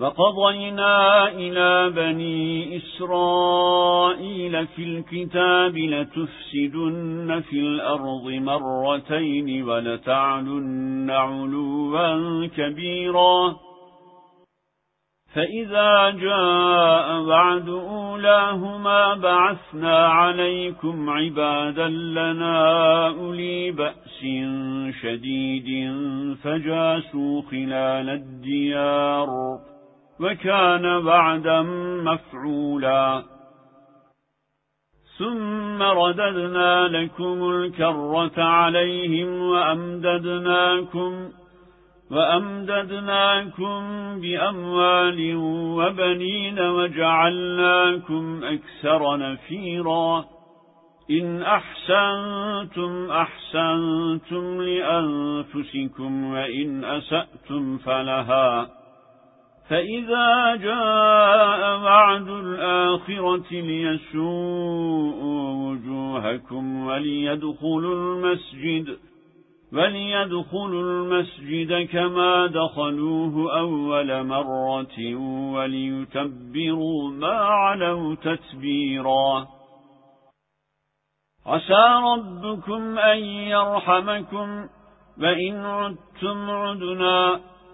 وقضينا إلى بني إسرائيل في الكتاب لتفسدن في الأرض مرتين ولتعلن علوا كبيرا. فإذا جاء بعد أولاهما بعثنا عليكم عبادا لنا أولي بأس شديد فجاسوا خلال الديار. وكان بعدا مفعولا. ثم رددنا لكم الكرة عليهم وأمددناكم وأمددناكم بأموال وبنين وجعلناكم أكثر نفيرا. إن أحسنتم أحسنتم لأنفسكم وإن أسأتم فلها. فإذا جاء بعد الآخرة ليسوءوا وجوهكم وليدخلوا المسجد وليدخلوا المسجد كما دخلوه أول مرة وليتبروا ما علوا تتبيرا عسى ربكم أن يرحمكم وإن عدتم عدنا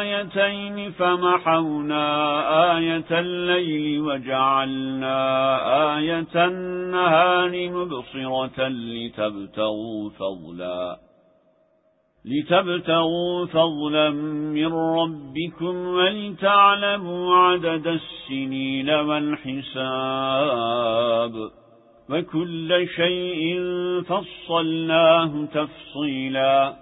آيتين فمحونا آية الليل وجعلنا آية النهار مبصرة لتبتغوا فضلا لتبتغوا فضلا من ربكم ولتعلموا عدد السنين والحساب وكل شيء فصلناه تفصيلا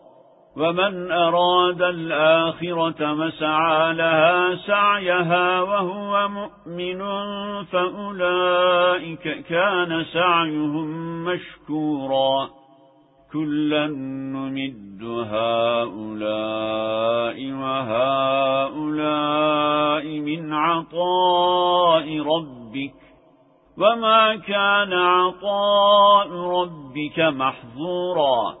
ومن أراد الآخرة مسعى لها سعيها وهو مؤمن فأولئك كان سعيهم مشكورا. كلا نمد هؤلاء وهؤلاء من عطاء ربك. وما كان عطاء ربك محظورا.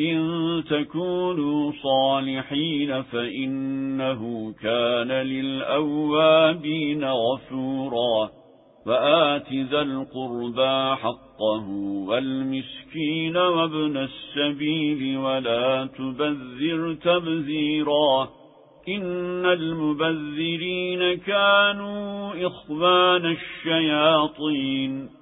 إن تكونوا صالحين فإنه كان للأوابين غفورا فآت ذا القربى حقه والمسكين وابن السبيل ولا تبذر تبذيرا إن المبذرين كانوا إخوان الشياطين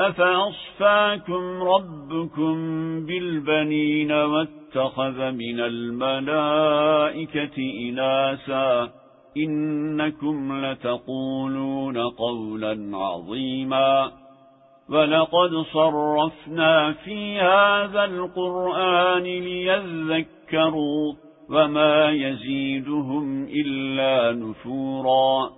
أفأصفاكم ربكم بالبنين واتخذ من الملائكة إناسا إنكم لتقولون قولا عظيما ولقد صرفنا في هذا القرآن ليذكروا وما يزيدهم إلا نفورا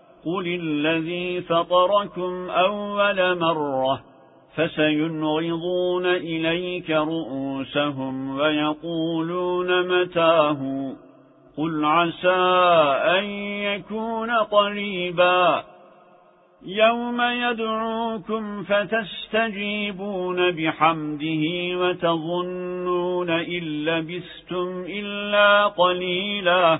قل الذي فطركم أول مرة فسينغضون إليك رؤوسهم ويقولون متاه قل عسى أن يكون قريبا يوم يدعوكم فتستجيبون بحمده وتظنون إن لبستم إلا قليلا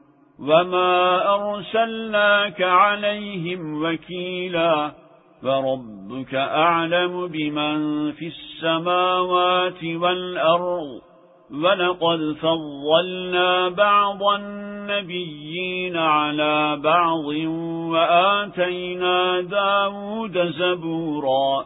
وما أرسلناك عليهم وكيلا فربك أعلم بمن في السماوات والأرض ولقد فضلنا بعض النبيين على بعض وآتينا داود زبورا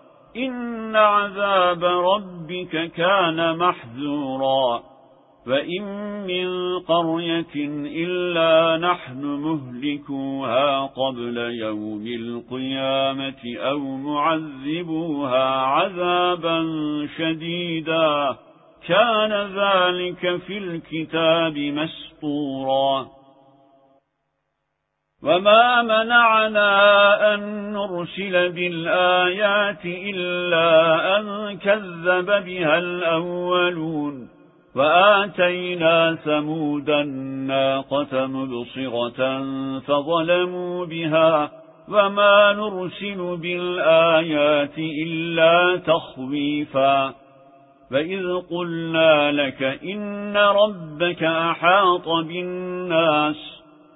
إن عذاب ربك كان محذورا فإن من قرية إلا نحن مهلكوها قبل يوم القيامة أو معذبوها عذابا شديدا كان ذلك في الكتاب مسطورا وما منعنا أن نرسل بالآيات إلا أن كذب بها الأولون وآتينا ثمود الناقة مبصرة فظلموا بها وما نرسل بالآيات إلا تخويفا فإذ قلنا لك إن ربك أحاط بالناس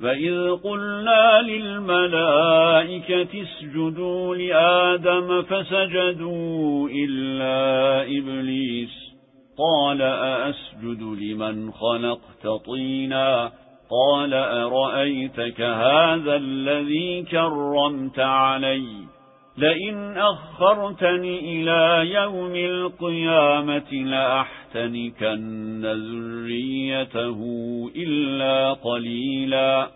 فإذ قلنا للملائكة اسجدوا لآدم فسجدوا إلا إبليس قال أأسجد لمن خلقت طينا قال أرأيتك هذا الذي كرمت علي لئن أخرتني إلى يوم القيامة لأحتنكن ذريته إلا قليلا.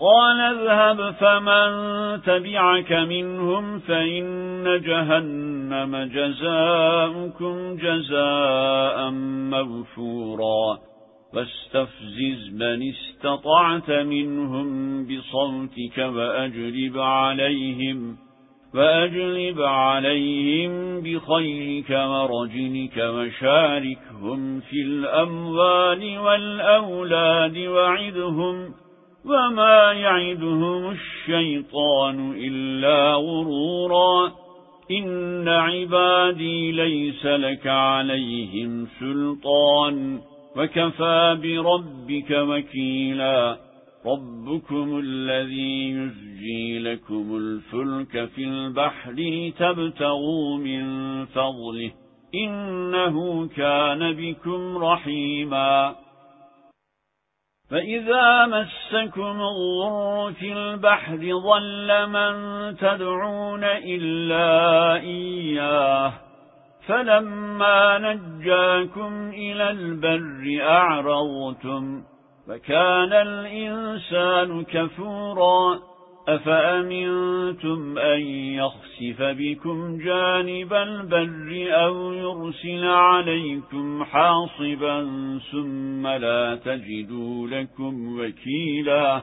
قال اذهب فمن تبعك منهم فإن جهنم جزاؤكم جزاء مغفورا فاستفزز من استطعت منهم بصوتك وأجرب عليهم. فأجلب عليهم بخيرك ورجلك وشاركهم في الأموال والأولاد وعدهم وما يعدهم الشيطان إلا غرورا. إن عبادي ليس لك عليهم سلطان. وكفى بربك وكيلا. ربكم الذي يزجي لكم الفلك في البحر تبتغوا من فضله إنه كان بكم رحيما فإذا مسكم الضر في البحر ظل من تدعون إلا إياه فلما نجاكم إلى البر أعرضتم فكان الإنسان كفورا أفأمنتم أن يخسف بكم جانب البر أو يرسل عليكم حاصبا ثم لا تجدوا لكم وكيلا؟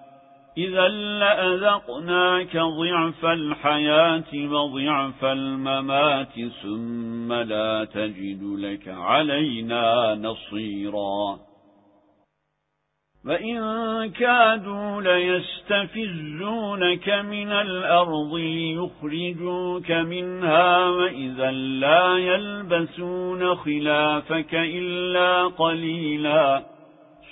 إذا لأذقناك ضعف الحياة وضعف الممات ثم لا تجد لك علينا نصيرا. وإن كادوا ليستفزونك من الأرض ليخرجوك منها وإذا لا يلبسون خلافك إلا قليلاً.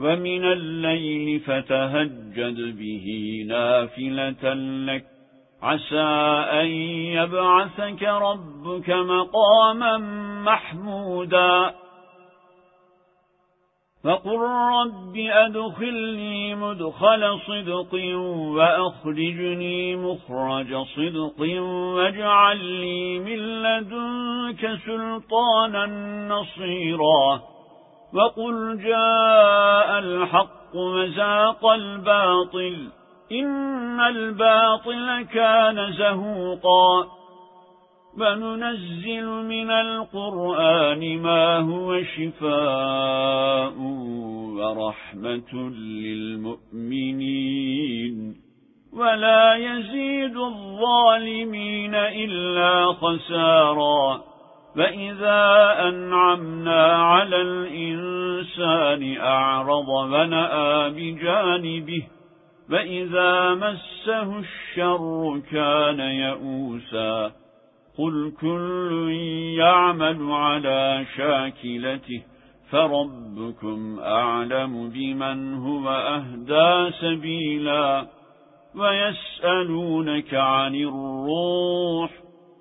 ومن الليل فتهجد به نافلة لك. عسى أن يبعثك ربك مقاما محمودا. فقل رب أدخلني مدخل صدق وأخرجني مخرج صدق واجعل لي من لدنك سلطانا نصيرا. وقل جاء الحق وزاق الباطل إن الباطل كان زهوقا وننزل من القرآن ما هو شفاء ورحمة للمؤمنين ولا يزيد الظالمين إلا خساراً فإذا أنعمنا على الإنسان أعرض ونأى بجانبه فإذا مسه الشر كان يئوسا قل كل يعمل على شاكلته فربكم أعلم بمن هو أهدى سبيلا ويسألونك عن الروح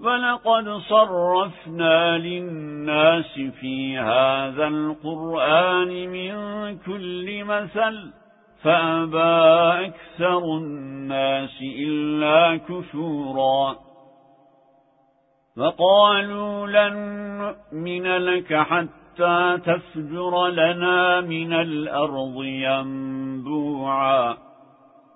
ولقد صرفنا للناس في هذا القرآن من كل مثل فأبى أكثر الناس إلا كثورا فقالوا لن نؤمن لك حتى تفجر لنا من الأرض ينبوعا.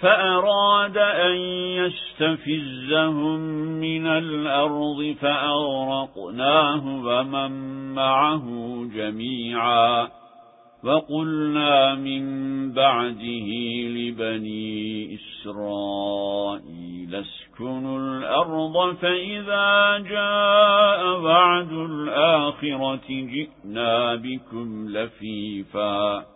فأراد أن يستفزهم من الأرض فأغرقناه ومن معه جميعا وقلنا من بعده لبني إسرائيل اسكنوا الأرض فإذا جاء بعد الآخرة جئنا بكم لفيفا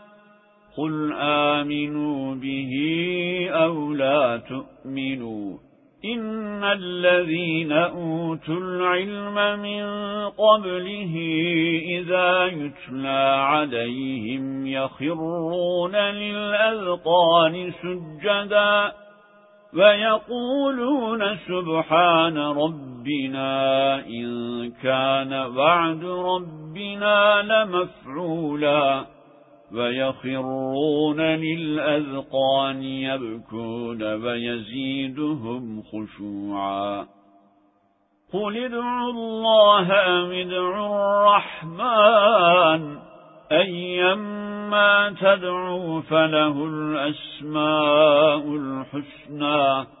قل آمنوا به أو لا تؤمنوا إن الذين أوتوا العلم من قبله إذا يتلى عليهم يخرون للأذقان سجدا ويقولون سبحان ربنا إن كان وعد ربنا لمفعولا ويخرون للأذقان يبكون ويزيدهم خشوعا. قل ادعوا الله أم ادعوا الرحمن. أيما تدعوا فله الأسماء الحسنى.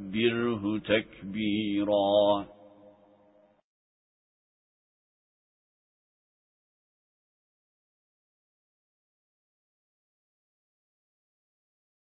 وكبره تكبيراً